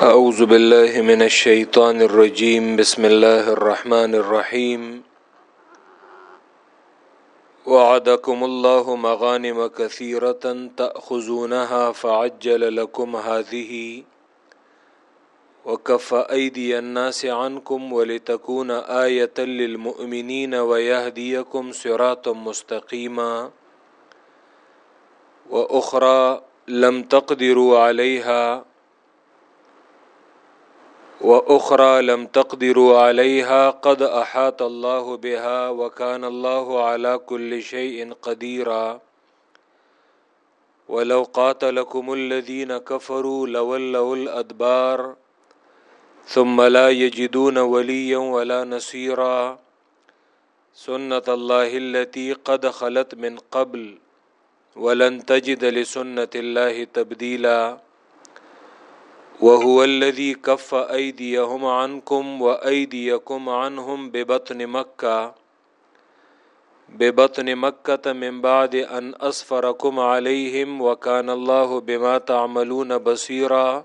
اعوذ باللہ من الشیطان الرجیم بسم اللہ الرحمن الرحیم وعدکم اللہ مغانم کثیرتا تأخذونها فعجل لکم هذه وكف أيدي الناس عنكم ولتكون آية للمؤمنين ويهديكم صراطا مستقيما. وأخرى لم تقدروا عليها وأخرى لم تقدروا عليها قد أحاط الله بها وكان الله على كل شيء قديرا. ولو قاتلكم الذين كفروا لولوا الأدبار ثم لا يجدون وليا ولا نصيرا. سنة الله التي قد خلت من قبل ولن تجد لسنة الله تبديلا. وهو الذي كف أيديهم عنكم وأيديكم عنهم ببطن مكة ببطن مكة من بعد أن أصفركم عليهم وكان الله بما تعملون بصيراً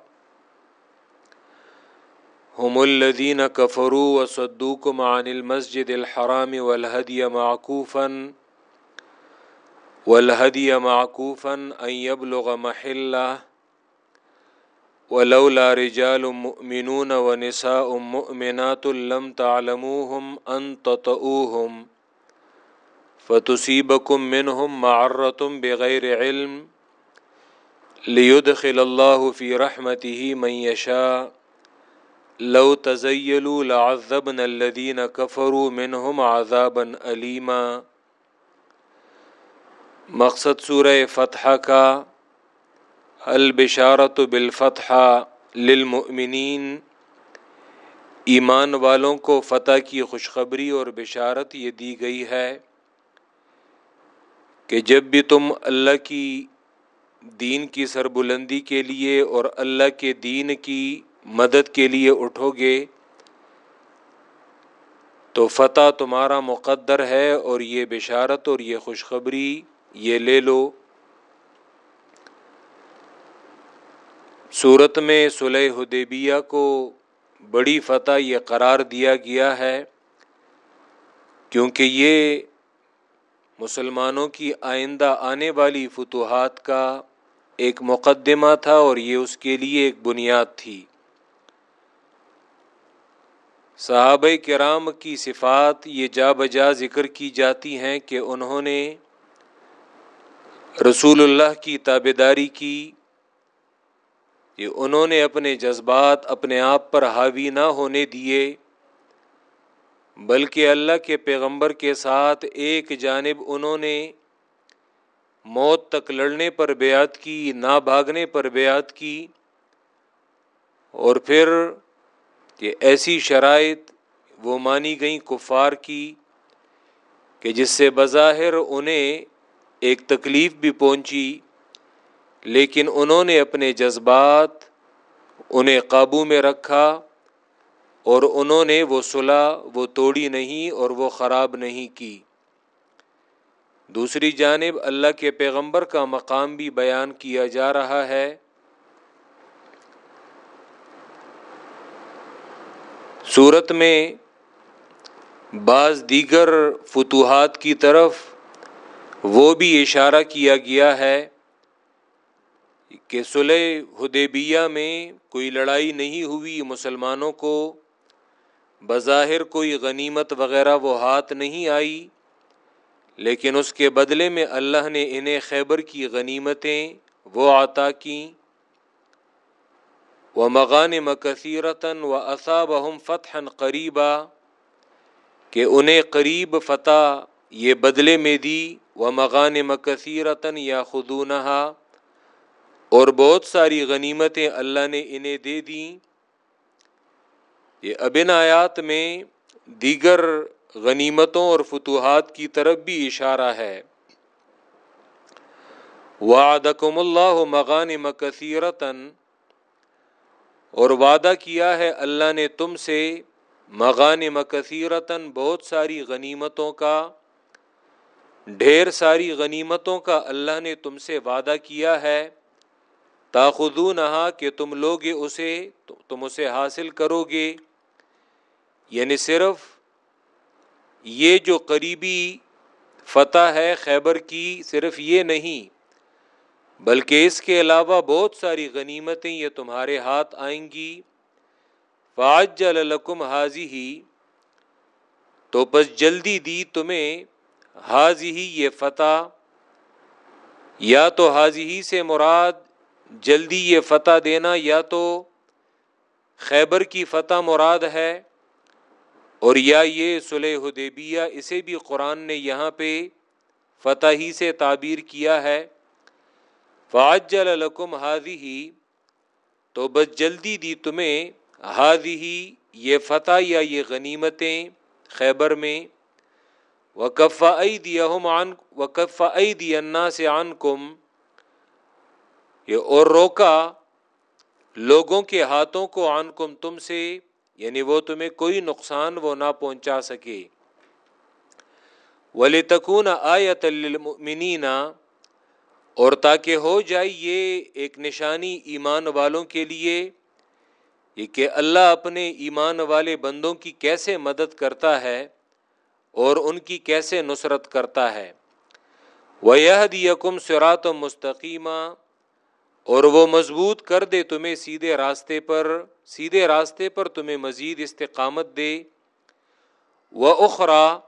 هم الذين كفروا وصدوكم عن المسجد الحرام والهدي معكوفا والهدي معكوفا أن يبلغ محله ولولا رجال مؤمنون ونساء مؤمنات لم تعلموهم أن تطؤوهم فتصيبكم منهم معرة بغير علم ليدخل الله في رحمته من يشاء لو تزیلوا لعذبنا الذين كفروا منهم عذابا علیما مقصد سورہ فتح کا البشارت بالفتح للمؤمنین۔ ایمان والوں کو فتح کی خوشخبری اور بشارت یہ دی گئی ہے کہ جب بھی تم اللہ کی دین کی سربلندی کے لیے اور اللہ کے دین کی مدد کے لیے اٹھو گے، تو فتح تمہارا مقدر ہے اور یہ بشارت اور یہ خوشخبری یہ لے لو۔ صورت میں صلح حدیبیہ کو بڑی فتح یہ قرار دیا گیا ہے کیونکہ یہ مسلمانوں کی آئندہ آنے والی فتوحات کا ایک مقدمہ تھا اور یہ اس کے لیے ایک بنیاد تھی۔ صحابہ کرام کی صفات یہ جا بجا ذکر کی جاتی ہیں کہ انہوں نے رسول اللہ کی تابے داری کی کہ انہوں نے اپنے جذبات اپنے آپ پر حاوی نہ ہونے دیے، بلکہ اللہ کے پیغمبر کے ساتھ ایک جانب انہوں نے موت تک لڑنے پر بیعت کی، نہ بھاگنے پر بیعت کی، اور پھر کہ ایسی شرائط وہ مانی گئیں کفار کی کہ جس سے بظاہر انہیں ایک تکلیف بھی پہنچی۔ لیکن انہوں نے اپنے جذبات انہیں قابو میں رکھا اور انہوں نے وہ صلاح وہ توڑی نہیں اور وہ خراب نہیں کی۔ دوسری جانب اللہ کے پیغمبر کا مقام بھی بیان کیا جا رہا ہے۔ صورت میں بعض دیگر فتوحات کی طرف وہ بھی اشارہ کیا گیا ہے۔ کہ صلح حدیبیہ میں کوئی لڑائی نہیں ہوئی، مسلمانوں کو بظاہر کوئی غنیمت وغیرہ وہ ہاتھ نہیں آئی، لیکن اس کے بدلے میں اللہ نے انہیں خیبر کی غنیمتیں وہ عطا کیں۔ و مغان مکثیرتاً و اصاب فتح قریبا کہ انہیں قریب فتح یہ بدلے میں دی۔ و مغان مکثیرتاً یا خدونہ اور بہت ساری غنیمتیں اللہ نے انہیں دے دیں۔ یہ ابن آیات میں دیگر غنیمتوں اور فتوحات کی طرف بھی اشارہ ہے۔ وعدکم اللہ مغان مکثیرتاً اور وعدہ کیا ہے اللہ نے تم سے مغان مکثیرتاً بہت ساری غنیمتوں کا۔ ڈھیر ساری غنیمتوں کا اللہ نے تم سے وعدہ کیا ہے۔ تاخذو نہا کہ تم لوگ اسے، تم اسے حاصل کرو گے یعنی صرف یہ جو قریبی فتح ہے خیبر کی صرف یہ نہیں، بلکہ اس کے علاوہ بہت ساری غنیمتیں یہ تمہارے ہاتھ آئیں گی۔ فاج الکم حاضی ہی تو بس جلدی دی تمہیں حاضی ہی یہ فتح۔ یا تو حاضی ہی سے مراد جلدی یہ فتح دینا یا تو خیبر کی فتح مراد ہے اور یا یہ صلح حدیبیہ اسے بھی قرآن نے یہاں پہ فتح ہی سے تعبیر کیا ہے۔ فاجل الکم حاضی ہی تو بس جلدی دی تمہیں حاضی ہی یہ فتح یا یہ غنیمتیں خیبر میں۔ وکفا دیا وکفا دیا سے عن کم یہ اور روکا لوگوں کے ہاتھوں کو عن کم تم سے یعنی وہ تمہیں کوئی نقصان وہ نہ پہنچا سکے۔ ولی تکون آیت المؤمنین اور تاکہ ہو جائے یہ ایک نشانی ایمان والوں کے لیے، یہ کہ اللہ اپنے ایمان والے بندوں کی کیسے مدد کرتا ہے اور ان کی کیسے نصرت کرتا ہے۔ وہ یکم سرات و مستقیمہ اور وہ مضبوط کر دے تمہیں سیدھے راستے پر، سیدھے راستے پر تمہیں مزید استقامت دے۔ وہ اخرا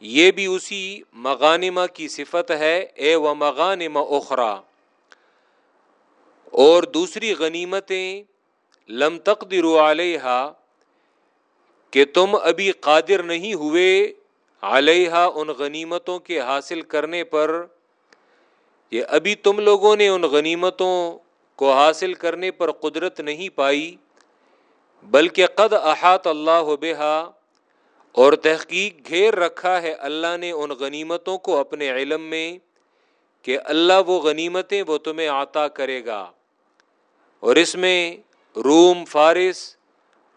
یہ بھی اسی مغانمہ کی صفت ہے۔ اے و مغانم اخرا اور دوسری غنیمتیں، لم تقدر علیہ کہ تم ابھی قادر نہیں ہوئے علیہ ان غنیمتوں کے حاصل کرنے پر۔ یہ ابھی تم لوگوں نے ان غنیمتوں کو حاصل کرنے پر قدرت نہیں پائی، بلکہ قد احاط اللہ بہا، اور تحقیق گھیر رکھا ہے اللہ نے ان غنیمتوں کو اپنے علم میں کہ اللہ وہ غنیمتیں وہ تمہیں عطا کرے گا۔ اور اس میں روم، فارس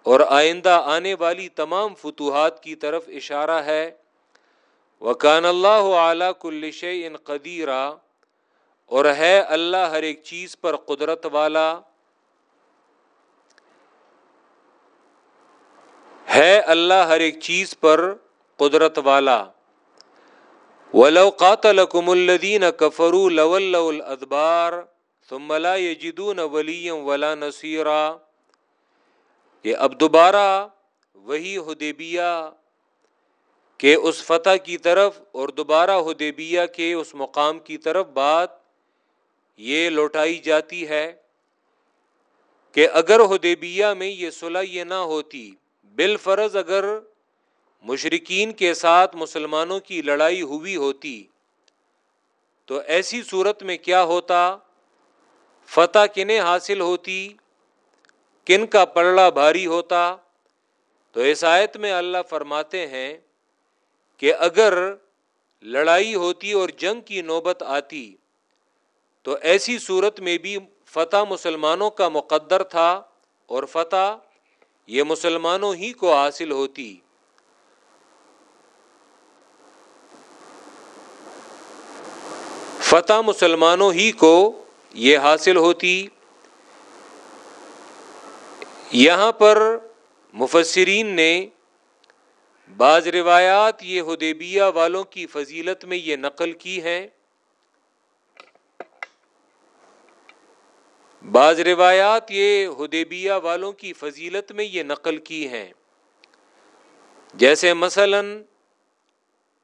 اور آئندہ آنے والی تمام فتوحات کی طرف اشارہ ہے۔ وکان اللہ اعلیٰ کلش ان قدیرہ اور ہے اللہ ہر ایک چیز پر قدرت والا، ہے اللہ ہر ایک چیز پر قدرت والا۔ ولو قاتلکم الذین کفروا لولوا الادبار ثم لا یجدون ولیا ولا نصیرا یہ اب دوبارہ وہی حدیبیہ کے اس فتح کی طرف اور دوبارہ حدیبیہ کے اس مقام کی طرف بات یہ لوٹائی جاتی ہے کہ اگر ہدیبیہ میں یہ صلح یہ نہ ہوتی بال فرض اگر مشرقین کے ساتھ مسلمانوں کی لڑائی ہوئی ہوتی، تو ایسی صورت میں کیا ہوتا؟ فتح کنہیں حاصل ہوتی؟ کن کا پلڑا بھاری ہوتا؟ تو اس آیت میں اللہ فرماتے ہیں کہ اگر لڑائی ہوتی اور جنگ کی نوبت آتی تو ایسی صورت میں بھی فتح مسلمانوں کا مقدر تھا اور فتح یہ مسلمانوں ہی کو حاصل ہوتی۔ فتح مسلمانوں ہی کو یہ حاصل ہوتی۔ یہاں پر مفسرین نے بعض روایات یہ ہدیبیہ والوں کی فضیلت میں یہ نقل کی ہیں۔ بعض روایات یہ ہدیبیہ والوں کی فضیلت میں یہ نقل کی ہیں۔ جیسے مثلا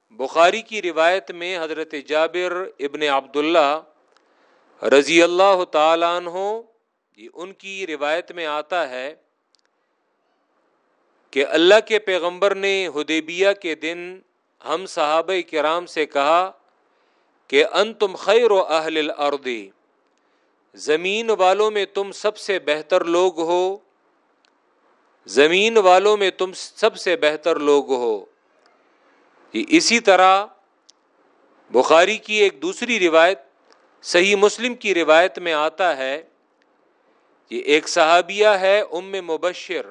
بخاری کی روایت میں حضرت جابر ابن عبداللہ رضی اللہ تعالیٰ عنہ، یہ ان کی روایت میں آتا ہے کہ اللہ کے پیغمبر نے ہدیبیہ کے دن ہم صحابہ کرام سے کہا کہ ان تم خیر و اہل الردی زمین والوں میں تم سب سے بہتر لوگ ہو۔ زمین والوں میں تم سب سے بہتر لوگ ہو۔ اسی طرح بخاری کی ایک دوسری روایت صحیح مسلم کی روایت میں آتا ہے۔ یہ ایک صحابیہ ہے، ام مبشر۔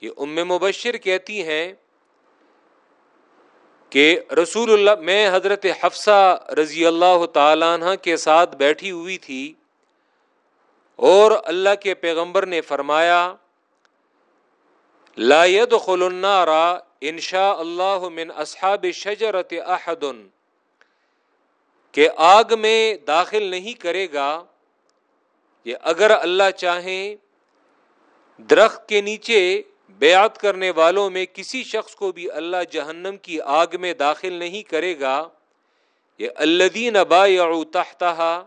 یہ ام مبشر کہتی ہیں کہ رسول اللہ، میں حضرت حفصہ رضی اللہ تعالیٰ عنہ کے ساتھ بیٹھی ہوئی تھی اور اللہ کے پیغمبر نے فرمایا، لا يدخل النار انشاء اللہ من اصحاب شجرت احد، کہ آگ میں داخل نہیں کرے گا، یہ اگر اللہ چاہیں درخت کے نیچے بیعت کرنے والوں میں کسی شخص کو بھی اللہ جہنم کی آگ میں داخل نہیں کرے گا، یہ الدین ابا تحتہا،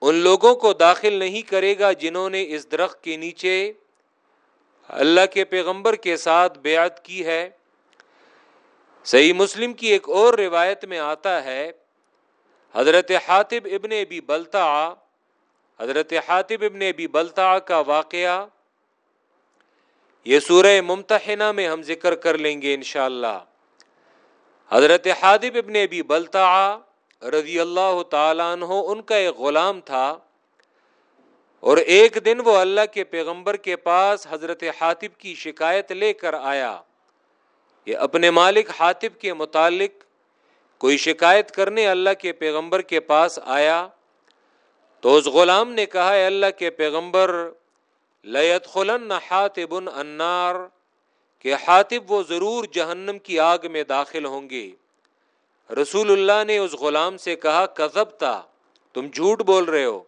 ان لوگوں کو داخل نہیں کرے گا جنہوں نے اس درخت کے نیچے اللہ کے پیغمبر کے ساتھ بیعت کی ہے۔ صحیح مسلم کی ایک اور روایت میں آتا ہے، حضرت حاطب ابن ابی بلتا حضرت حاطب ابن ابی بلتا کا واقعہ یہ سورہ ممتحنہ میں ہم ذکر کر لیں گے انشاءاللہ۔ حضرت حادب ابن ابی بلتا رضی اللہ تعالیٰ عنہ، ان کا ایک غلام تھا۔ اور ایک دن وہ اللہ کے پیغمبر کے پاس حضرت حاطب کی شکایت لے کر آیا۔ یہ اپنے مالک حاطب کے متعلق کوئی شکایت کرنے اللہ کے پیغمبر کے پاس آیا۔ تو اس غلام نے کہا ہے اللہ کے پیغمبر لیت خلن حاطب انار کہ حاطب وہ ضرور جہنم کی آگ میں داخل ہوں گے۔ رسول اللہ نے اس غلام سے کہا کذب تھا تم جھوٹ بول رہے ہو۔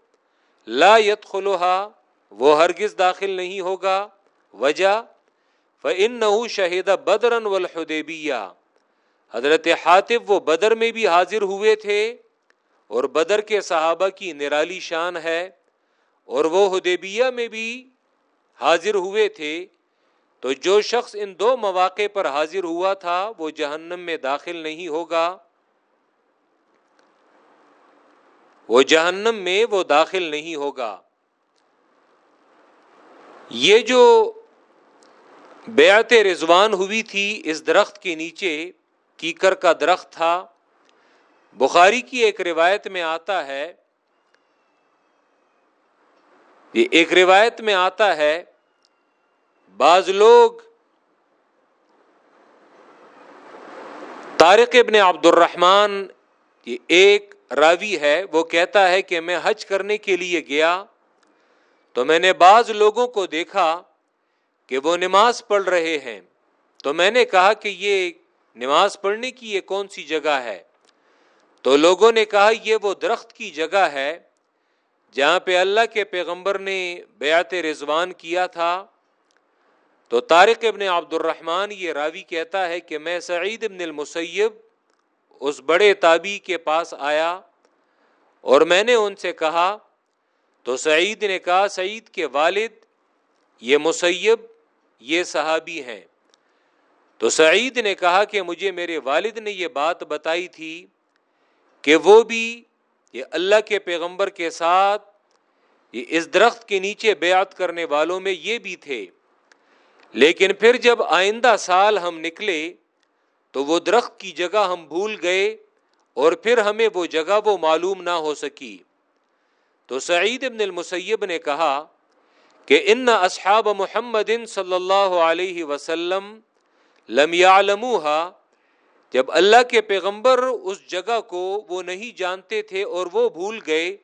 لا یت وہ ہرگز داخل نہیں ہوگا۔ وجہ فن نہ شہید بدرن والحدیبیہ حضرت حاطب وہ بدر میں بھی حاضر ہوئے تھے، اور بدر کے صحابہ کی نرالی شان ہے، اور وہ حدیبیہ میں بھی حاضر ہوئے تھے، تو جو شخص ان دو مواقع پر حاضر ہوا تھا، وہ جہنم میں داخل نہیں ہوگا۔ وہ جہنم میں وہ داخل نہیں ہوگا۔ یہ جو بیعت رضوان ہوئی تھی، اس درخت کے نیچے کیکر کا درخت تھا۔ بخاری کی ایک روایت میں آتا ہے یہ ایک روایت میں آتا ہے، بعض لوگ طارق ابن عبد الرحمان یہ ایک راوی ہے، وہ کہتا ہے کہ میں حج کرنے کے لیے گیا تو میں نے بعض لوگوں کو دیکھا کہ وہ نماز پڑھ رہے ہیں۔ تو میں نے کہا کہ یہ نماز پڑھنے کی یہ کون سی جگہ ہے؟ تو لوگوں نے کہا یہ وہ درخت کی جگہ ہے جہاں پہ اللہ کے پیغمبر نے بیعت رضوان کیا تھا، تو طارق ابن عبد الرحمن یہ راوی کہتا ہے کہ میں سعید ابن المسیب اس بڑے تابی کے پاس آیا اور میں نے ان سے کہا، تو سعید نے کہا، سعید کے والد، یہ مسیب، یہ صحابی ہیں۔ تو سعید نے کہا کہ مجھے میرے والد نے یہ بات بتائی تھی کہ وہ بھی یہ اللہ کے پیغمبر کے ساتھ یہ اس درخت کے نیچے بیعت کرنے والوں میں یہ بھی تھے۔ لیکن پھر جب آئندہ سال ہم نکلے تو وہ درخت کی جگہ ہم بھول گئے اور پھر ہمیں وہ جگہ وہ معلوم نہ ہو سکی۔ تو سعید ابن المسیب نے کہا کہ ان اصحاب محمد صلی اللہ علیہ وسلم لم يعلموها جب اللہ کے پیغمبر اس جگہ کو وہ نہیں جانتے تھے اور وہ بھول گئے،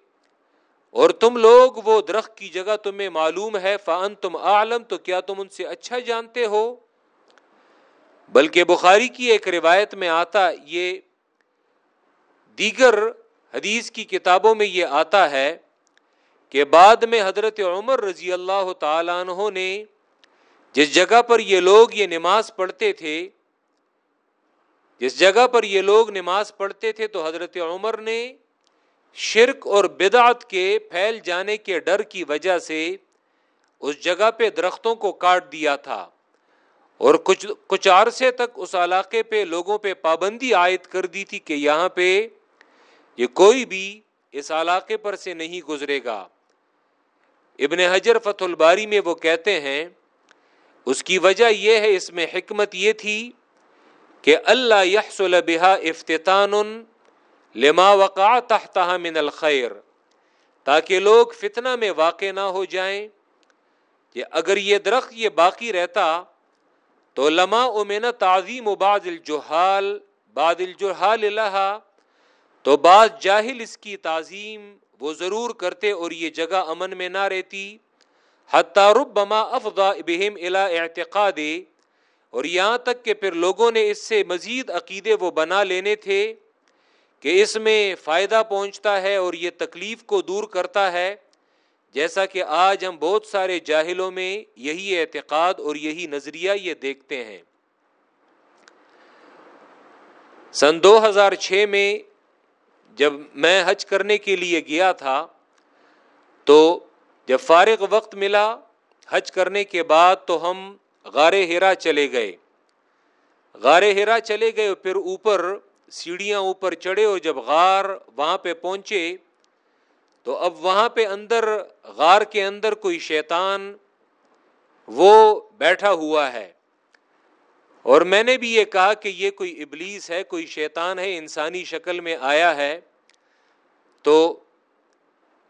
اور تم لوگ وہ درخت کی جگہ تمہیں معلوم ہے فان تم عالم تو کیا تم ان سے اچھا جانتے ہو؟ بلکہ بخاری کی ایک روایت میں آتا، یہ دیگر حدیث کی کتابوں میں یہ آتا ہے کہ بعد میں حضرت عمر رضی اللہ تعالیٰ عنہ نے جس جگہ پر یہ لوگ یہ نماز پڑھتے تھے جس جگہ پر یہ لوگ نماز پڑھتے تھے تو حضرت عمر نے شرک اور بدعت کے پھیل جانے کے ڈر کی وجہ سے اس جگہ پہ درختوں کو کاٹ دیا تھا اور کچھ کچھ عرصے تک اس علاقے پہ لوگوں پہ پابندی عائد کر دی تھی کہ یہاں پہ یہ کوئی بھی اس علاقے پر سے نہیں گزرے گا۔ ابن حجر فتح الباری میں وہ کہتے ہیں، اس کی وجہ یہ ہے، اس میں حکمت یہ تھی کہ اللہ یحصل بہا افتتان لما وقع تحتها من الخیر، تاکہ لوگ فتنہ میں واقع نہ ہو جائیں۔ کہ اگر یہ درخت یہ باقی رہتا تو لما امین تعظیم و بعض الجحال بعض الجحال اللہ تو بعض جاہل اس کی تعظیم وہ ضرور کرتے اور یہ جگہ امن میں نہ رہتی۔ حتار بما افدا بہم الا اعتقاد اور یہاں تک کہ پھر لوگوں نے اس سے مزید عقیدے وہ بنا لینے تھے کہ اس میں فائدہ پہنچتا ہے اور یہ تکلیف کو دور کرتا ہے، جیسا کہ آج ہم بہت سارے جاہلوں میں یہی اعتقاد اور یہی نظریہ یہ دیکھتے ہیں۔ سن دو ہزار چھ میں جب میں حج کرنے کے لیے گیا تھا، تو جب فارغ وقت ملا حج کرنے کے بعد تو ہم غار ہیرا چلے گئے۔ غار ہیرا چلے گئے، پھر اوپر سیڑھیاں اوپر چڑھے اور جب غار وہاں پہ پہنچے، تو اب وہاں پہ اندر، غار کے اندر کوئی شیطان وہ بیٹھا ہوا ہے۔ اور میں نے بھی یہ کہا کہ یہ کوئی ابلیس ہے، کوئی شیطان ہے، انسانی شکل میں آیا ہے۔ تو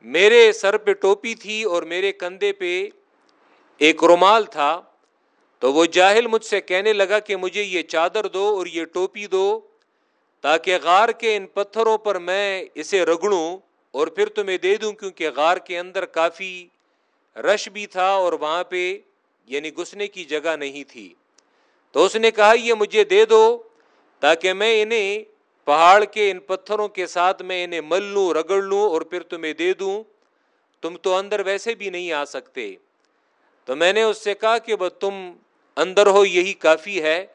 میرے سر پہ ٹوپی تھی اور میرے کندھے پہ ایک رومال تھا۔ تو وہ جاہل مجھ سے کہنے لگا کہ مجھے یہ چادر دو اور یہ ٹوپی دو تاکہ غار کے ان پتھروں پر میں اسے رگڑوں اور پھر تمہیں دے دوں کیونکہ غار کے اندر کافی رش بھی تھا اور وہاں پہ یعنی گھسنے کی جگہ نہیں تھی۔ تو اس نے کہا، یہ مجھے دے دو تاکہ میں انہیں پہاڑ کے ان پتھروں کے ساتھ میں انہیں مل لوں، رگڑ لوں اور پھر تمہیں دے دوں۔ تم تو اندر ویسے بھی نہیں آ سکتے۔ تو میں نے اس سے کہا کہ وہ تم اندر ہو، یہی کافی ہے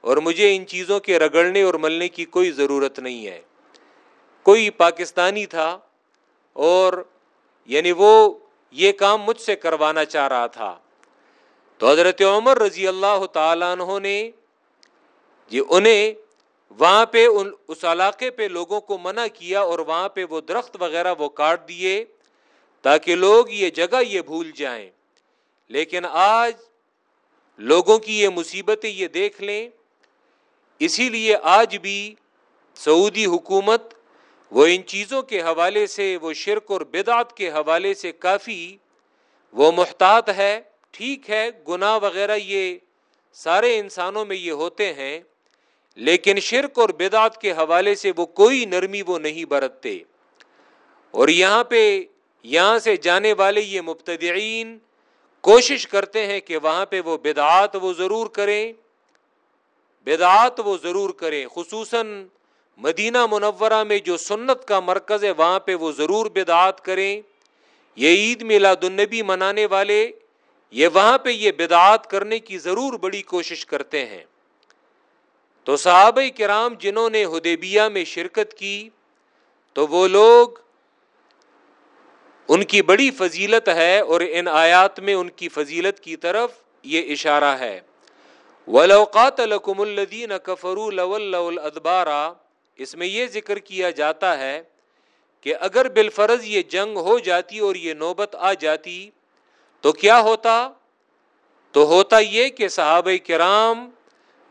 اور مجھے ان چیزوں کے رگڑنے اور ملنے کی کوئی ضرورت نہیں ہے۔ کوئی پاکستانی تھا اور یعنی وہ یہ کام مجھ سے کروانا چاہ رہا تھا۔ تو حضرت عمر رضی اللہ تعالیٰ عنہ نے جی انہیں وہاں پہ ان، اس علاقے پہ لوگوں کو منع کیا اور وہاں پہ وہ درخت وغیرہ وہ کاٹ دیے تاکہ لوگ یہ جگہ یہ بھول جائیں۔ لیکن آج لوگوں کی یہ مصیبتیں یہ دیکھ لیں، اسی لیے آج بھی سعودی حکومت وہ ان چیزوں کے حوالے سے، وہ شرک اور بدعت کے حوالے سے کافی، وہ محتاط ہے، ٹھیک ہے، گناہ وغیرہ یہ سارے انسانوں میں یہ ہوتے ہیں، لیکن شرک اور بدعت کے حوالے سے وہ کوئی نرمی وہ نہیں برتتے۔ اور یہاں پہ، یہاں سے جانے والے یہ مبتدعین کوشش کرتے ہیں کہ وہاں پہ وہ بدعات وہ ضرور کریں، بدعات وہ ضرور کریں، خصوصاً مدینہ منورہ میں جو سنت کا مرکز ہے، وہاں پہ وہ ضرور بدعات کریں۔ یہ عید میلاد النبی منانے والے، یہ وہاں پہ یہ بدعات کرنے کی ضرور بڑی کوشش کرتے ہیں۔ تو صحابہ کرام جنہوں نے ہدیبیہ میں شرکت کی، تو وہ لوگ ان کی بڑی فضیلت ہے اور ان آیات میں ان کی فضیلت کی طرف یہ اشارہ ہے۔ ولوقات القم الدین کفرو ادبارہ اس میں یہ ذکر کیا جاتا ہے کہ اگر بالفرض یہ جنگ ہو جاتی اور یہ نوبت آ جاتی، تو کیا ہوتا؟ تو ہوتا یہ کہ صحابہ کرام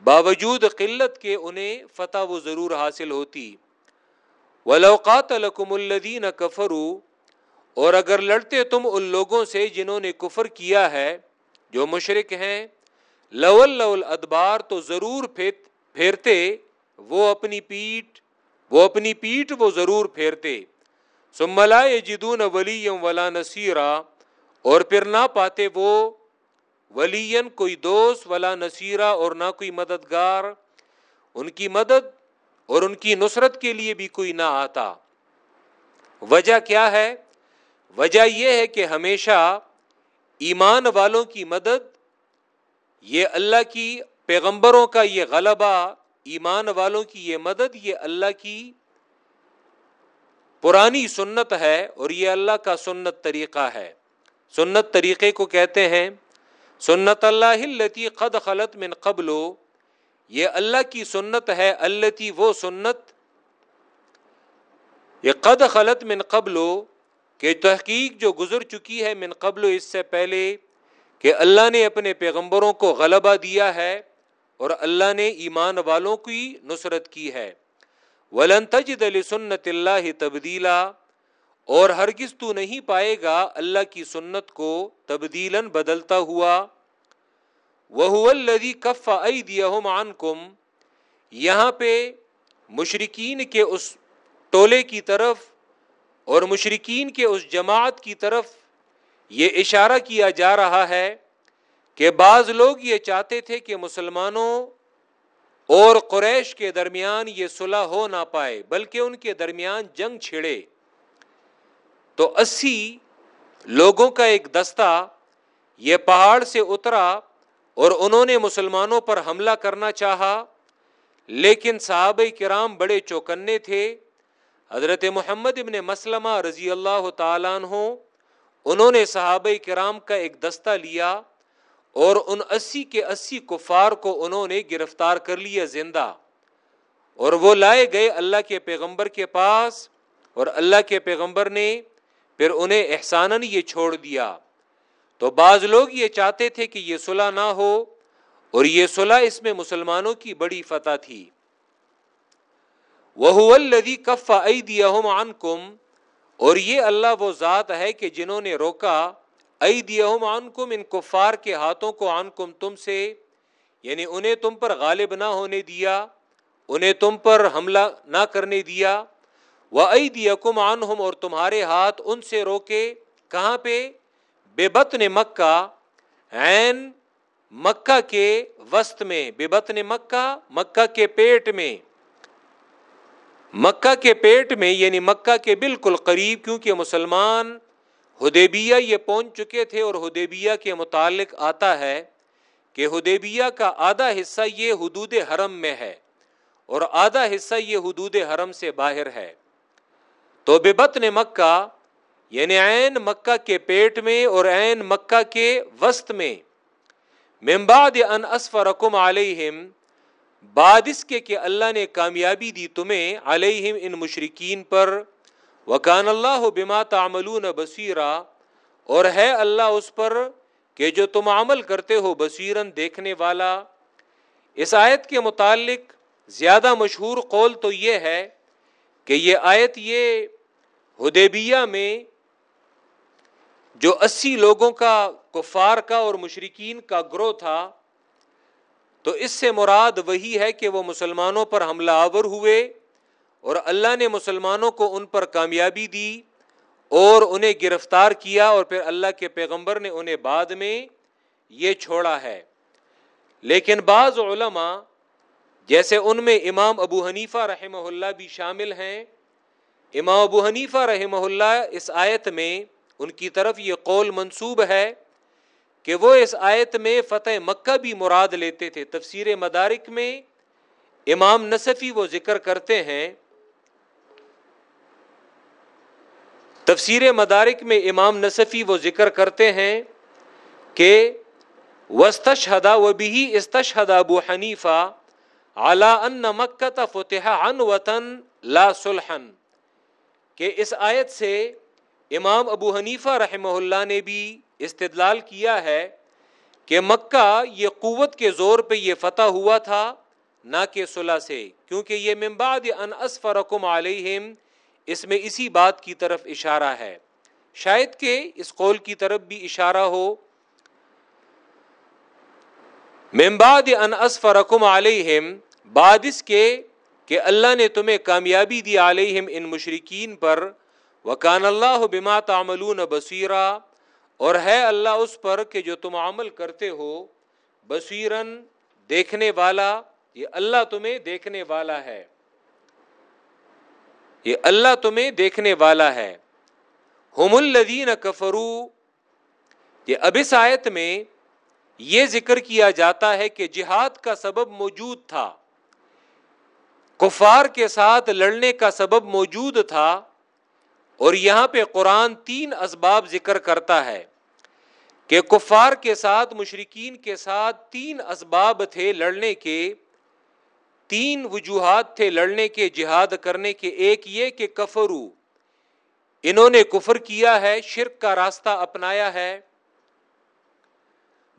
باوجود قلت کے انہیں فتح و ضرور حاصل ہوتی۔ ولوقات القم الدین کفرو اور اگر لڑتے تم ان لوگوں سے جنہوں نے کفر کیا ہے، جو مشرق ہیں، لول لول ادبار تو ضرور پھیرتے، وہ اپنی پیٹ وہ اپنی پیٹ وہ ضرور پھیرتے۔ سملا جدون ولی ولا نصیرہ اور پھر نہ پاتے وہ ولین کوئی دوست، ولا نصیرہ اور نہ کوئی مددگار۔ ان کی مدد اور ان کی نصرت کے لیے بھی کوئی نہ آتا۔ وجہ کیا ہے؟ وجہ یہ ہے کہ ہمیشہ ایمان والوں کی مدد، یہ اللہ کی، پیغمبروں کا یہ غلبہ، ایمان والوں کی یہ مدد، یہ اللہ کی پرانی سنت ہے اور یہ اللہ کا سنت طریقہ ہے۔ سنت طریقے کو کہتے ہیں، سنت اللہ التی قد خلط من قبل، یہ اللہ کی سنت ہے اللہ وہ سنت، یہ قد خلط من قبل کہ تحقیق جو گزر چکی ہے من قبل اس سے پہلے کہ اللہ نے اپنے پیغمبروں کو غلبہ دیا ہے اور اللہ نے ایمان والوں کی نصرت کی ہے۔ ولن تجد لسنت اللہ تبدیلا، اور ہرگز تو نہیں پائے گا اللہ کی سنت کو تبدیلا بدلتا ہوا۔ وہ الدی کف عنکم، یہاں پہ مشرقین کے اس ٹولے کی طرف اور مشرقین کے اس جماعت کی طرف یہ اشارہ کیا جا رہا ہے کہ بعض لوگ یہ چاہتے تھے کہ مسلمانوں اور قریش کے درمیان یہ صلح ہو نہ پائے، بلکہ ان کے درمیان جنگ چھڑے۔ تو اسی لوگوں کا ایک دستہ یہ پہاڑ سے اترا اور انہوں نے مسلمانوں پر حملہ کرنا چاہا، لیکن صحابہ کرام بڑے چوکنے تھے۔ حضرت محمد ابن مسلمہ رضی اللہ تعالیٰ عنہ، انہوں نے صحابہ کرام کا ایک دستہ لیا اور ان اسی کے اسی کفار کو انہوں نے گرفتار کر لیا زندہ اور وہ لائے گئے اللہ کے پیغمبر کے پاس اور اللہ کے پیغمبر نے پھر انہیں احسان یہ چھوڑ دیا۔ تو بعض لوگ یہ چاہتے تھے کہ یہ صلح نہ ہو اور یہ صلح اس میں مسلمانوں کی بڑی فتح تھی۔ وہ الدی کف عنکم اور یہ اللہ وہ ذات ہے کہ جنہوں نے روکا عنکم ان کفار کے ہاتھوں کو عنکم تم سے یعنی انہیں تم پر غالب نہ ہونے دیا، انہیں تم پر حملہ نہ کرنے دیا وہ ایدیکم عنہم اور تمہارے ہاتھ ان سے روکے، کہاں پہ؟ بے بطن مکہ، عین مکہ کے وسط میں بے بطن مکہ مکہ کے پیٹ میں۔ مکہ کے پیٹ میں یعنی مکہ کے بالکل قریب، کیونکہ مسلمان ہدیبیہ یہ پہنچ چکے تھے اور ہدیبیہ کے متعلق آتا ہے کہ ہدیبیہ کا آدھا حصہ یہ حدود حرم میں ہے اور آدھا حصہ یہ حدود حرم سے باہر ہے۔ تو بے بطن مکہ یعنی عین مکہ کے پیٹ میں اور عین مکہ کے وسط میں ممباد ان اسفرکم علیہم بعد اس کے کہ اللہ نے کامیابی دی تمہیں علیہم ان مشرقین پر، وکان اللہ بما تعملون بصیرا، اور ہے اللہ اس پر کہ جو تم عمل کرتے ہو بصیرن دیکھنے والا۔ اس آیت کے متعلق زیادہ مشہور قول تو یہ ہے کہ یہ آیت یہ ہدیبیہ میں جو اسی لوگوں کا، کفار کا اور مشرقین کا گروہ تھا تو اس سے مراد وہی ہے کہ وہ مسلمانوں پر حملہ آور ہوئے اور اللہ نے مسلمانوں کو ان پر کامیابی دی اور انہیں گرفتار کیا اور پھر اللہ کے پیغمبر نے انہیں بعد میں یہ چھوڑا ہے۔ لیکن بعض علماء جیسے ان میں امام ابو حنیفہ رحمہ اللہ بھی شامل ہیں۔ امام ابو حنیفہ رحمہ اللہ اس آیت میں ان کی طرف یہ قول منصوب ہے کہ وہ اس آیت میں فتح مکہ بھی مراد لیتے تھے۔ تفسیر مدارک میں امام نصفی وہ ذکر کرتے ہیں۔ تفسیر مدارک میں امام نصفی وہ ذکر کرتے ہیں کہ وسطدا و بھی استشہدا ابو حنیفہ اعلی ان مکہ فتح ان وطن لا سلحن کہ اس آیت سے امام ابو حنیفہ رحمہ اللہ نے بھی استدلال کیا ہے کہ مکہ یہ قوت کے زور پہ یہ فتح ہوا تھا، نہ کہ صلح سے، کیونکہ یہ ممباد ان اسفرکم علیہم، اس میں اسی بات کی طرف اشارہ ہے۔ شاید کہ اس قول کی طرف بھی اشارہ ہو۔ ممباد ان اسفرکم علیہم، بعد اس کے کہ اللہ نے تمہیں کامیابی دی علیہم ان مشرقین پر، وکان اللہ بما تعملون بصیرا اور ہے اللہ اس پر کہ جو تم عمل کرتے ہو بصیرن دیکھنے والا، یہ اللہ تمہیں دیکھنے والا ہے۔ یہ اللہ تمہیں دیکھنے والا ہے۔ ہم الدین کفرو، یہ اب اس آیت میں یہ ذکر کیا جاتا ہے کہ جہاد کا سبب موجود تھا۔ کفار کے ساتھ لڑنے کا سبب موجود تھا۔ اور یہاں پہ قرآن تین اسباب ذکر کرتا ہے کہ کفار کے ساتھ مشرقین کے ساتھ تین اسباب تھے لڑنے کے، تین وجوہات تھے لڑنے کے، جہاد کرنے کے۔ ایک یہ کہ کفرو، انہوں نے کفر کیا ہے، شرک کا راستہ اپنایا ہے۔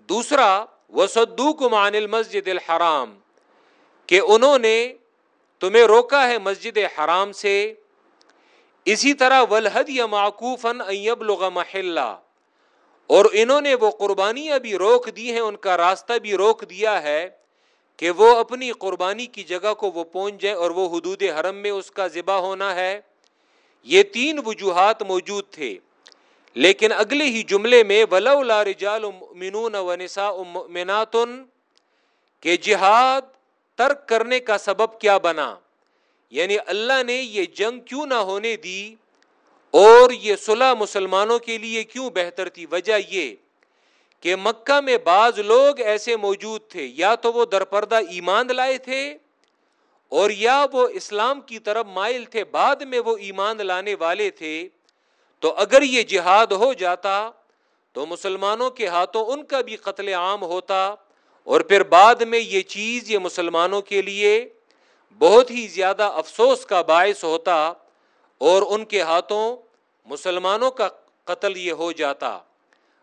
دوسرا وسدو کمان المسجد الحرام، کہ انہوں نے تمہیں روکا ہے مسجد حرام سے۔ اسی طرح ولحد یا معقوف محلہ۔ اور انہوں نے وہ قربانیاں بھی روک دی ہیں، ان کا راستہ بھی روک دیا ہے کہ وہ اپنی قربانی کی جگہ کو وہ پہنچ جائے اور وہ حدود حرم میں اس کا ذبح ہونا ہے۔ یہ تین وجوہات موجود تھے۔ لیکن اگلے ہی جملے میں ولو رجال مؤمنون و نساء مؤمنات کہ جہاد ترک کرنے کا سبب کیا بنا۔ یعنی اللہ نے یہ جنگ کیوں نہ ہونے دی اور یہ صلح مسلمانوں کے لیے کیوں بہتر تھی؟ وجہ یہ کہ مکہ میں بعض لوگ ایسے موجود تھے، یا تو وہ درپردہ ایمان لائے تھے اور یا وہ اسلام کی طرف مائل تھے، بعد میں وہ ایمان لانے والے تھے۔ تو اگر یہ جہاد ہو جاتا تو مسلمانوں کے ہاتھوں ان کا بھی قتل عام ہوتا اور پھر بعد میں یہ چیز یہ مسلمانوں کے لیے بہت ہی زیادہ افسوس کا باعث ہوتا اور ان کے ہاتھوں مسلمانوں کا قتل یہ ہو جاتا۔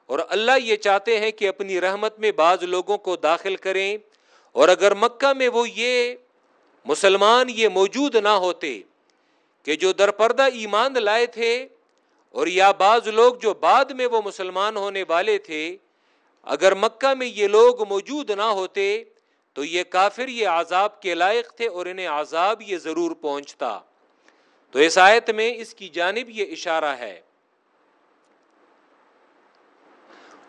اور اللہ یہ چاہتے ہیں کہ اپنی رحمت میں بعض لوگوں کو داخل کریں اور اگر مکہ میں وہ یہ مسلمان یہ موجود نہ ہوتے کہ جو درپردہ ایمان لائے تھے اور یا بعض لوگ جو بعد میں وہ مسلمان ہونے والے تھے، اگر مکہ میں یہ لوگ موجود نہ ہوتے تو یہ کافر یہ عذاب کے لائق تھے اور انہیں عذاب یہ ضرور پہنچتا۔ تو اس آیت میں اس کی جانب یہ اشارہ ہے۔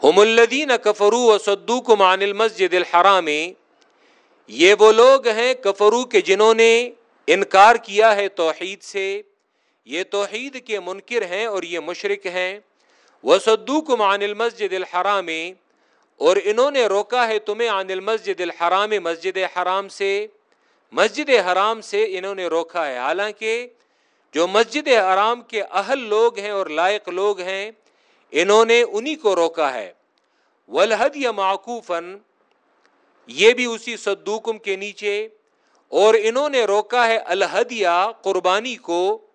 ہم الدین کفرو و سدو کو مان المسجد الحرام۔ یہ وہ لوگ ہیں کفرو کے جنہوں نے انکار کیا ہے توحید سے۔ یہ توحید کے منکر ہیں اور یہ مشرق ہیں۔ وہ سدو کو مان المسجد الحرام۔ اور انہوں نے روکا ہے تمہیں عن المسجد الحرام، مسجد حرام سے، مسجد حرام سے انہوں نے روکا ہے۔ حالانکہ جو مسجد حرام کے اہل لوگ ہیں اور لائق لوگ ہیں، انہوں نے انہی کو روکا ہے۔ ولحد یا معقوفن یہ بھی اسی صدوکم کے نیچے۔ اور انہوں نے روکا ہے الحدیہ قربانی کو۔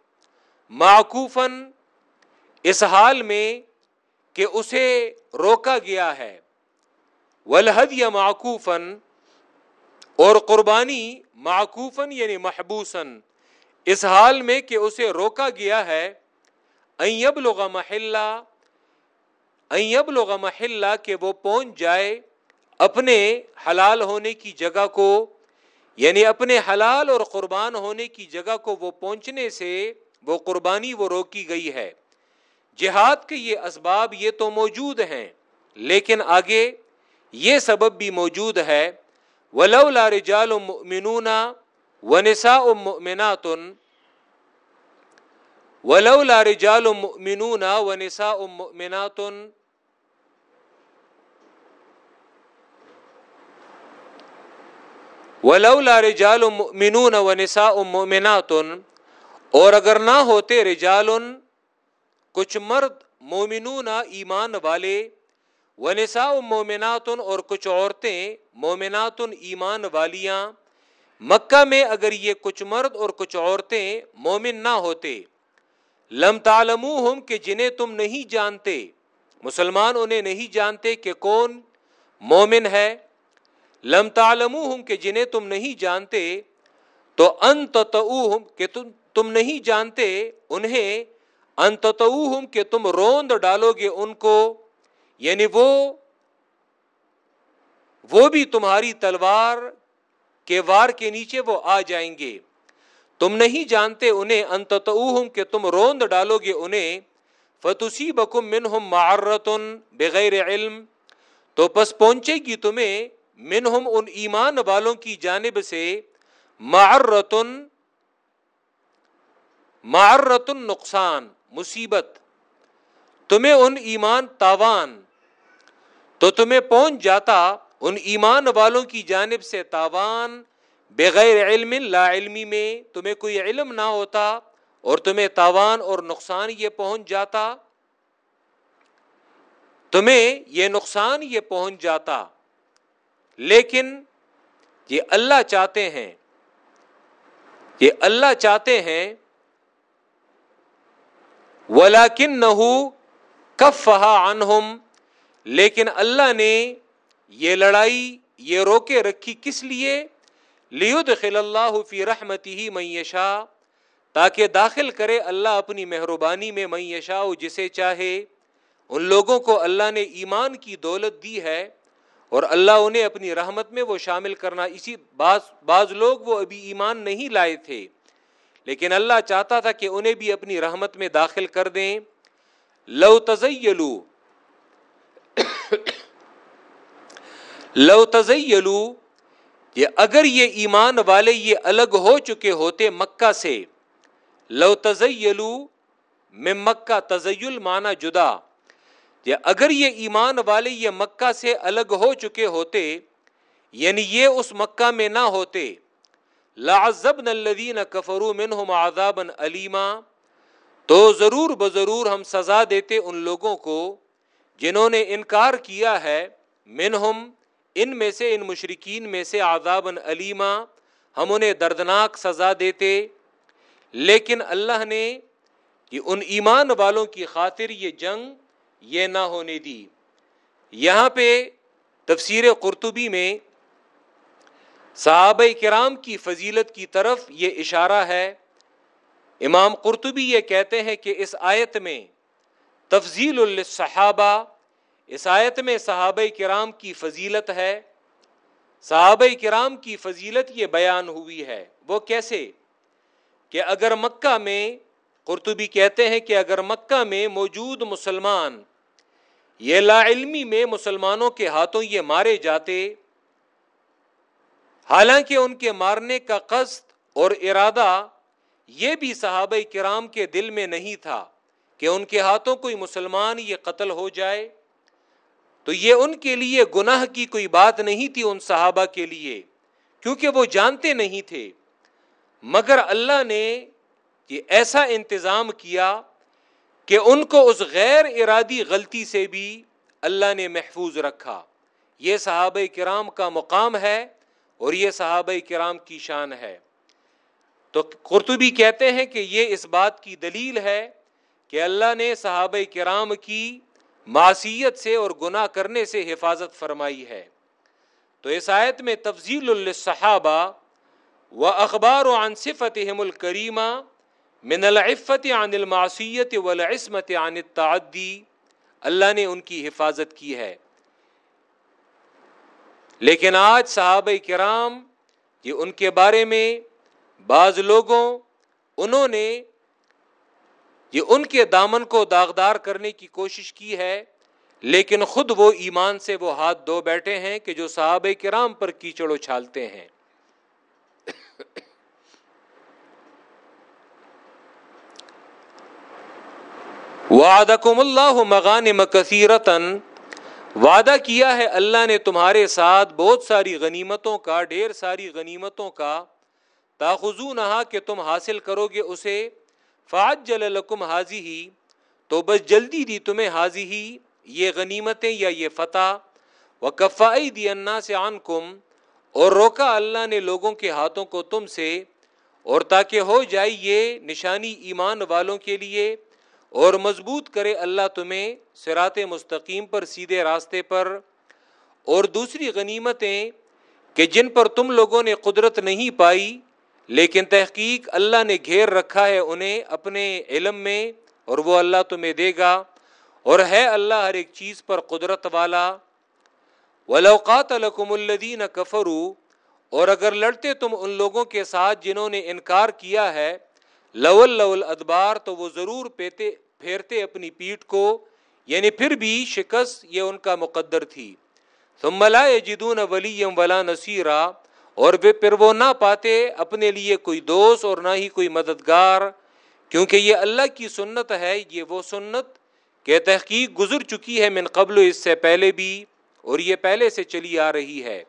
معقوفن اس حال میں کہ اسے روکا گیا ہے۔ ولحد یا معقوفن اور قربانی معقوفن یعنی محبوسن اس حال میں کہ اسے روکا گیا ہے ایب لوگ محلہ ایب لوگ محلہ کہ وہ پہنچ جائے اپنے حلال ہونے کی جگہ کو یعنی اپنے حلال اور قربان ہونے کی جگہ کو وہ پہنچنے سے وہ قربانی وہ روکی گئی ہے۔ جہاد کے یہ اسباب یہ تو موجود ہیں، لیکن آگے یہ سبب بھی موجود ہے ولو لا رجال مؤمنون ونساء مؤمنات ولو لا رجال مؤمنون ونساء مؤمنات۔ ولولا رجال مؤمنون ونساء مؤمنات۔ اور اگر نہ ہوتے رجال، کچھ مرد مومنون ایمان والے۔ ونساء مومنات اور کچھ عورتیں مومنات ایمان والیاں، مکہ میں اگر یہ کچھ مرد اور کچھ عورتیں مومن نہ ہوتے، لم تعلموہم کہ جنہیں تم نہیں جانتے، مسلمان انہیں نہیں جانتے کہ کون مومن ہے، لم تعلموہم کہ جنہیں تم نہیں جانتے، تو انت کہ تم تم نہیں جانتے، انہیں انت کہ تم روند ڈالو گے ان کو۔ یعنی وہ وہ بھی تمہاری تلوار کے وار کے نیچے وہ آ جائیں گے۔ تم نہیں جانتے انہیں انت کہ تم روند ڈالو گے انہیں۔ فتوسی بکم منہم معرتن بغیر علم۔ تو پس پہنچے گی تمہیں منہم ان ایمان والوں کی جانب سے۔ معرتن معرتن نقصان، مصیبت۔ تمہیں ان ایمان تاوان تو تمہیں پہنچ جاتا ان ایمان والوں کی جانب سے تاوان بغیر علم، لا علمی میں تمہیں کوئی علم نہ ہوتا اور تمہیں تاوان اور نقصان یہ پہنچ جاتا۔ تمہیں یہ نقصان یہ پہنچ جاتا۔ لیکن یہ اللہ چاہتے ہیں، یہ اللہ چاہتے ہیں ولاکن نہ کف انہم لیکن اللہ نے یہ لڑائی یہ روکے رکھی کس لیے؟ لیود خل اللہ فی رحمتی ہی میشا تاکہ داخل کرے اللہ اپنی مہربانی میں میشا جسے چاہے۔ ان لوگوں کو اللہ نے ایمان کی دولت دی ہے اور اللہ انہیں اپنی رحمت میں وہ شامل کرنا۔ اسی بعض بعض لوگ وہ ابھی ایمان نہیں لائے تھے، لیکن اللہ چاہتا تھا کہ انہیں بھی اپنی رحمت میں داخل کر دیں۔ لو تزیلو لو تزیلو، یہ اگر یہ ایمان والے یہ الگ ہو چکے ہوتے مکہ سے، لو تزیلو، میں مکہ تزیل مانا جدا۔ یا اگر یہ ایمان والے یہ مکہ سے الگ ہو چکے ہوتے یعنی یہ اس مکہ میں نہ ہوتے۔ لازب الذین کفروا منہم عذابا علیما تو ضرور بضرور ہم سزا دیتے ان لوگوں کو۔ جنہوں نے انکار کیا ہے، منہم ان میں سے، ان مشرقین میں سے عذابا علیما ہم انہیں دردناک سزا دیتے۔ لیکن اللہ نے ان ایمان والوں کی خاطر یہ جنگ یہ نہ ہونے دی۔ یہاں پہ تفسیر قرطبی میں صحابہ کرام کی فضیلت کی طرف یہ اشارہ ہے۔ امام قرطبی یہ کہتے ہیں کہ اس آیت میں تفضیل الصحابہ اس آیت میں صحابہ کرام کی فضیلت ہے۔ صحابہ کرام کی فضیلت یہ بیان ہوئی ہے۔ وہ کیسے؟ کہ اگر مکہ میں قرطبی کہتے ہیں کہ اگر مکہ میں موجود مسلمان، یہ لا علمی میں مسلمانوں کے ہاتھوں یہ مارے جاتے، حالانکہ ان کے مارنے کا قصد اور ارادہ یہ بھی صحابہ کرام کے دل میں نہیں تھا کہ ان کے ہاتھوں کوئی مسلمان یہ قتل ہو جائے۔ تو یہ ان کے لیے گناہ کی کوئی بات نہیں تھی ان صحابہ کے لیے، کیونکہ وہ جانتے نہیں تھے۔ مگر اللہ نے یہ ایسا انتظام کیا کہ ان کو اس غیر ارادی غلطی سے بھی اللہ نے محفوظ رکھا۔ یہ صحابہ کرام کا مقام ہے اور یہ صحابہ کرام کی شان ہے۔ تو قرطبی کہتے ہیں کہ یہ اس بات کی دلیل ہے کہ اللہ نے صحابہ کرام کی معصیت سے اور گناہ کرنے سے حفاظت فرمائی ہے۔ تو اس آیت میں تفضیل الصحابہ و اخبار و عنصفت الکریمہ من العفت عن المعصیت والعصمت عن التعدی، اللہ نے ان کی حفاظت کی ہے۔ لیکن آج صحابہ کرام یہ ان کے بارے میں بعض لوگوں انہوں نے یہ ان کے دامن کو داغدار کرنے کی کوشش کی ہے، لیکن خود وہ ایمان سے وہ ہاتھ دو بیٹھے ہیں کہ جو صحابہ کرام پر کیچڑ اچھالتے ہیں۔ وعدکم اللہ مغانم کثیرتن وعدہ کیا ہے اللہ نے تمہارے ساتھ بہت ساری غنیمتوں کا، ڈھیر ساری غنیمتوں کا تاخذو نہا کہ تم حاصل کرو گے اسے۔ فاج جل لکم حاضی ہی تو بس جلدی دی تمہیں حاضی ہی یہ غنیمتیں یا یہ فتح و کفائی دی انا سے آن کم اور روکا اللہ نے لوگوں کے ہاتھوں کو تم سے، اور تاکہ ہو جائے یہ نشانی ایمان والوں کے لیے، اور مضبوط کرے اللہ تمہیں سرات مستقیم پر سیدھے راستے پر، اور دوسری غنیمتیں کہ جن پر تم لوگوں نے قدرت نہیں پائی لیکن تحقیق اللہ نے گھیر رکھا ہے انہیں اپنے علم میں اور وہ اللہ تمہیں دے گا اور ہے اللہ ہر ایک چیز پر قدرت والا۔ ولوقات القم الدین کفرو اور اگر لڑتے تم ان لوگوں کے ساتھ جنہوں نے انکار کیا ہے لول لول ادبار تو وہ ضرور پیتے، پھیرتے اپنی پیٹ کو یعنی پھر بھی شکست یہ ان کا مقدر تھی۔ ثم لا یجدون ولیم ولا نصیرا اور وہ پھر وہ نہ پاتے اپنے لیے کوئی دوست اور نہ ہی کوئی مددگار، کیونکہ یہ اللہ کی سنت ہے، یہ وہ سنت کہ تحقیق گزر چکی ہے من قبل اس سے پہلے بھی اور یہ پہلے سے چلی آ رہی ہے۔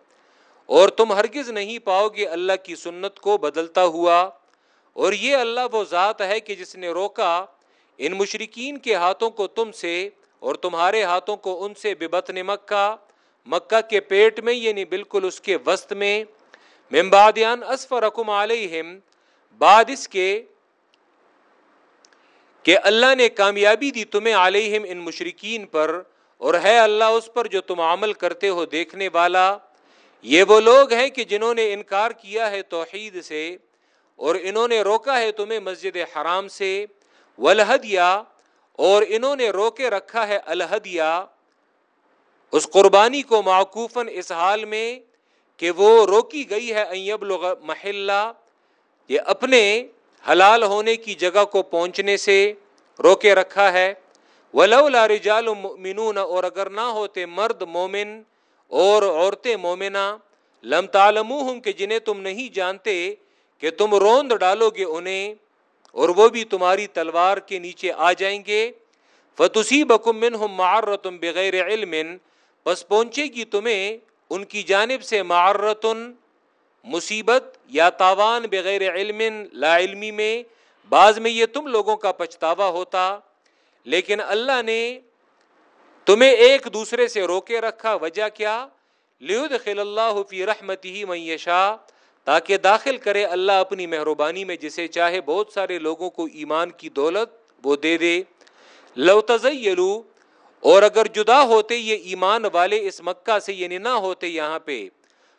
اور تم ہرگز نہیں پاؤ گے اللہ کی سنت کو بدلتا ہوا۔ اور یہ اللہ وہ ذات ہے کہ جس نے روکا ان مشرقین کے ہاتھوں کو تم سے اور تمہارے ہاتھوں کو ان سے ببتن مکہ مکہ کے پیٹ میں یعنی بالکل اس کے وسط میں۔ ممبادیان اسفرکم علیہم، بعد اس کے کہ اللہ نے کامیابی دی تمہیں علیہم ان مشرقین پر، اور ہے اللہ اس پر جو تم عمل کرتے ہو دیکھنے والا۔ یہ وہ لوگ ہیں کہ جنہوں نے انکار کیا ہے توحید سے، اور انہوں نے روکا ہے تمہیں مسجد حرام سے۔ ولہدیا اور انہوں نے روکے رکھا ہے الہدیا اس قربانی کو معقوفاً اس حال میں کہ وہ روکی گئی ہے ایب محلہ، یہ اپنے حلال ہونے کی جگہ کو پہنچنے سے روکے رکھا ہے۔ ولولا رجال مؤمنون، اور اگر نہ ہوتے مرد مومن اور عورتیں مومنہ، لم تعلموہم کہ جنہیں تم نہیں جانتے کہ تم روند ڈالو گے انہیں، اور وہ بھی تمہاری تلوار کے نیچے آ جائیں گے۔ فتوسی بکم منہم معرتم بغیر علم بس پہنچے گی تمہیں ان کی جانب سے معرتن مصیبت یا تاوان بغیر علم، لا علمی میں، بعض میں یہ تم لوگوں کا پچھتاوا ہوتا، لیکن اللہ نے تمہیں ایک دوسرے سے روکے رکھا، وجہ کیا؟ لیدخل اللہ فی رحمتی من یشا تاکہ داخل کرے اللہ اپنی مہربانی میں جسے چاہے، بہت سارے لوگوں کو ایمان کی دولت وہ دے دے۔ لو تزیلو اور اگر جدا ہوتے یہ ایمان والے اس مکہ سے یعنی نہ ہوتے یہاں پہ،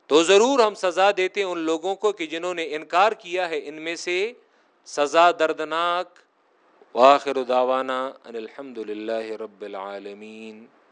تو ضرور ہم سزا دیتے ان لوگوں کو کہ جنہوں نے انکار کیا ہے ان میں سے سزا دردناک۔ واخر دعوانا ان الحمد للہ رب العالمین۔